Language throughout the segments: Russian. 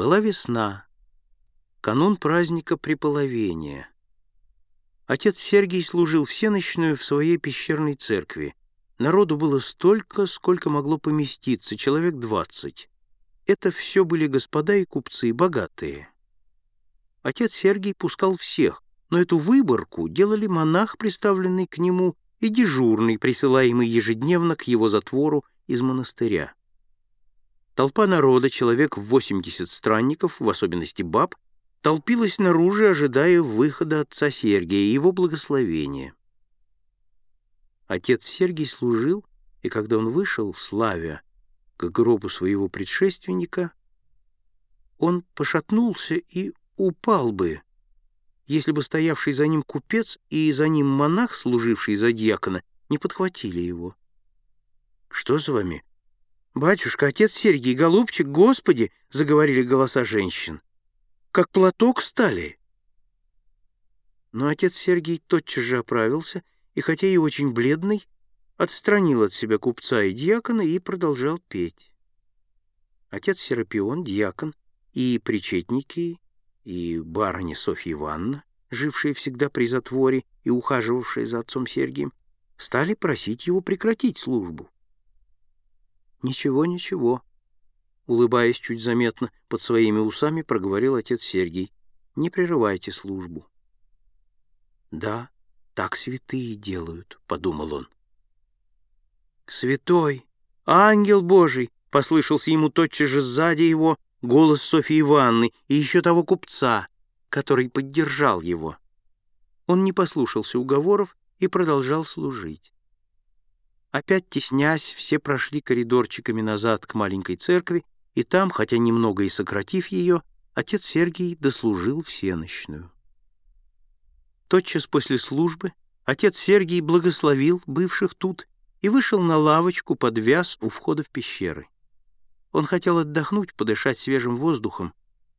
Была весна, канун праздника Преполовения. Отец Сергий служил всеночную в своей пещерной церкви. Народу было столько, сколько могло поместиться, человек двадцать. Это все были господа и купцы, богатые. Отец Сергий пускал всех, но эту выборку делали монах, приставленный к нему, и дежурный, присылаемый ежедневно к его затвору из монастыря. Толпа народа, человек в 80 странников, в особенности баб, толпилась наружу, ожидая выхода отца Сергия и его благословения. Отец Сергий служил, и когда он вышел, славя к гробу своего предшественника, он пошатнулся и упал бы, если бы стоявший за ним купец и за ним монах, служивший за дьякона, не подхватили его. «Что с вами?» «Батюшка, отец Сергий, голубчик, Господи!» — заговорили голоса женщин. «Как платок стали!» Но отец Сергий тотчас же оправился, и, хотя и очень бледный, отстранил от себя купца и дьякона и продолжал петь. Отец Серапион, дьякон и причетники и барыня Софья Ивановна, жившие всегда при затворе и ухаживавшие за отцом Сергием, стали просить его прекратить службу. «Ничего, ничего», — улыбаясь чуть заметно под своими усами, проговорил отец Сергий. «Не прерывайте службу». «Да, так святые делают», — подумал он. «Святой! Ангел Божий!» — послышался ему тотчас же сзади его голос Софьи Ивановны и еще того купца, который поддержал его. Он не послушался уговоров и продолжал служить. Опять теснясь, все прошли коридорчиками назад к маленькой церкви, и там, хотя немного и сократив ее, отец Сергий дослужил всенощную. Тотчас после службы отец Сергий благословил бывших тут и вышел на лавочку под вяз у входа в пещеры. Он хотел отдохнуть, подышать свежим воздухом,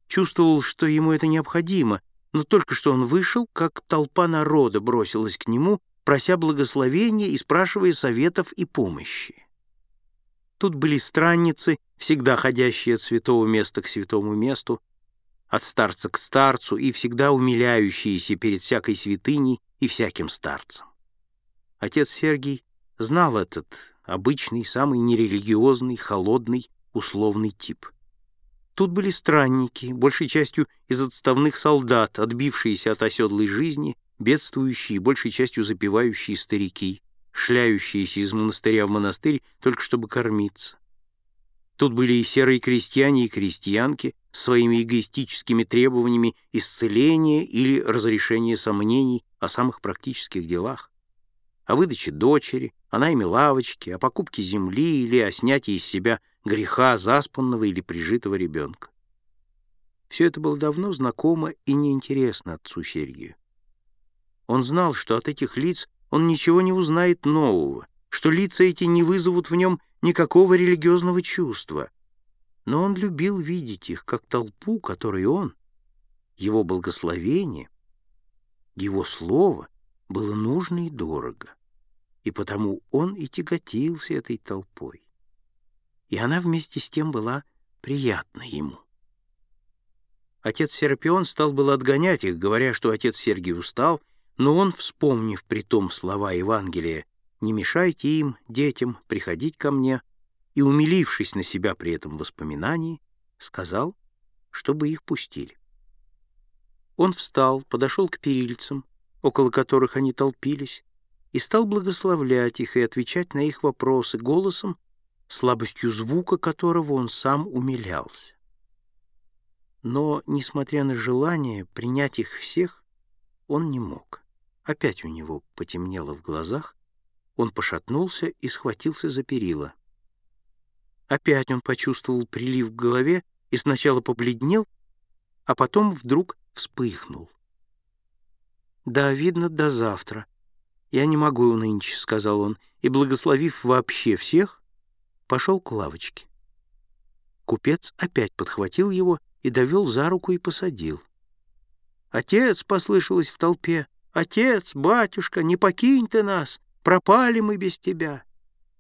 чувствовал, что ему это необходимо, но только что он вышел, как толпа народа бросилась к нему, прося благословения и спрашивая советов и помощи. Тут были странницы, всегда ходящие от святого места к святому месту, от старца к старцу и всегда умиляющиеся перед всякой святыней и всяким старцем. Отец Сергий знал этот обычный, самый нерелигиозный, холодный, условный тип. Тут были странники, большей частью из отставных солдат, отбившиеся от оседлой жизни, бедствующие, большей частью запивающие старики, шляющиеся из монастыря в монастырь только чтобы кормиться. Тут были и серые крестьяне и крестьянки с своими эгоистическими требованиями исцеления или разрешения сомнений о самых практических делах, о выдаче дочери, о найме лавочки, о покупке земли или о снятии из себя греха заспанного или прижитого ребенка. Все это было давно знакомо и неинтересно отцу Сергию. Он знал, что от этих лиц он ничего не узнает нового, что лица эти не вызовут в нем никакого религиозного чувства. Но он любил видеть их, как толпу, которой он, его благословение, его слово было нужно и дорого, и потому он и тяготился этой толпой и она вместе с тем была приятна ему. Отец Серапион стал было отгонять их, говоря, что отец Сергий устал, но он, вспомнив при том слова Евангелия «Не мешайте им, детям, приходить ко мне», и, умилившись на себя при этом воспоминании, сказал, чтобы их пустили. Он встал, подошел к перильцам, около которых они толпились, и стал благословлять их и отвечать на их вопросы голосом, слабостью звука которого он сам умилялся. Но, несмотря на желание принять их всех, он не мог. Опять у него потемнело в глазах, он пошатнулся и схватился за перила. Опять он почувствовал прилив в голове и сначала побледнел, а потом вдруг вспыхнул. «Да, видно, до завтра. Я не могу нынче», — сказал он, и, благословив вообще всех, пошел к лавочке. Купец опять подхватил его и довел за руку и посадил. «Отец!» — послышалось в толпе. «Отец, батюшка, не покинь ты нас! Пропали мы без тебя!»